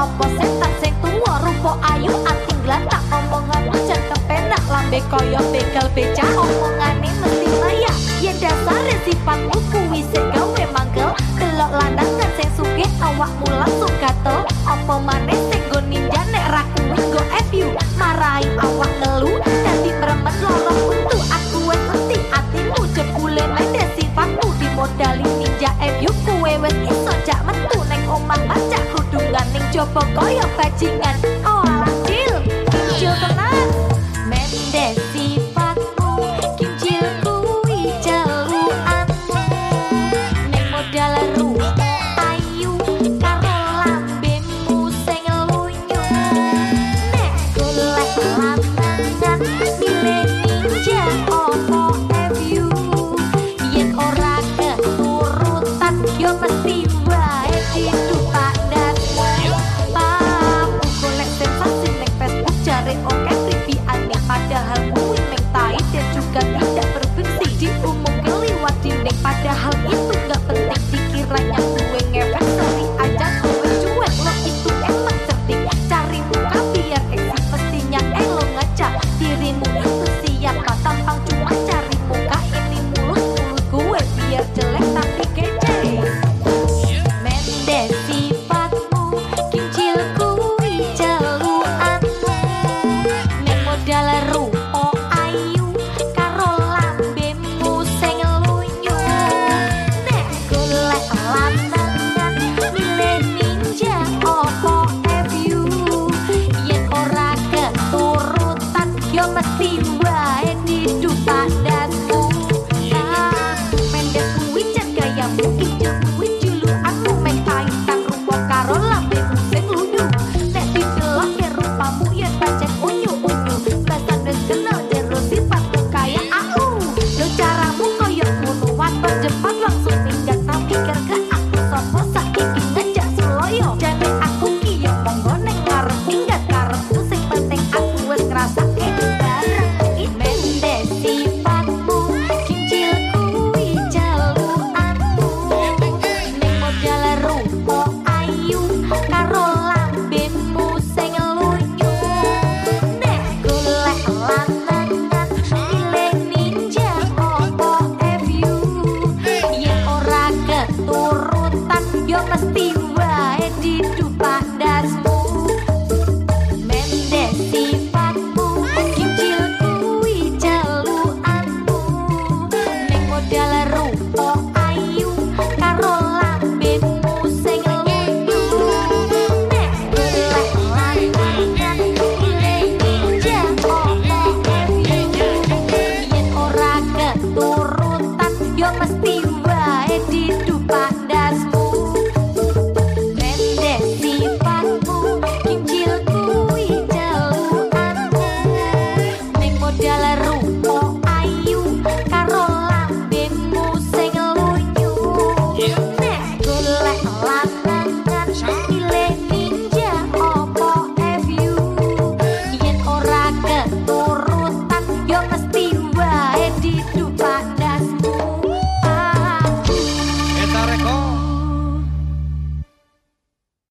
opo setan sing tuwa rupa ayu ati glantak omongan jan kepenak. Lambe kaya begal beca omongane mesti maya yen dasar sifatmu kuwi sing gawe manggel. Delok lanang kan sing sugih awakmu langsung gatel. Opo maneh sing go ninja nek ra kuwi go FU marai awak ngelu dadi meremet loro untuk aku wes mesti atimu jebule mede sifatmu. Dimodali ninja FU kuwe wes iso jak metu. omah macak kudungan ning jaba kaya bajingan. Oh cil. Cil tenan. Mendesi. dah love.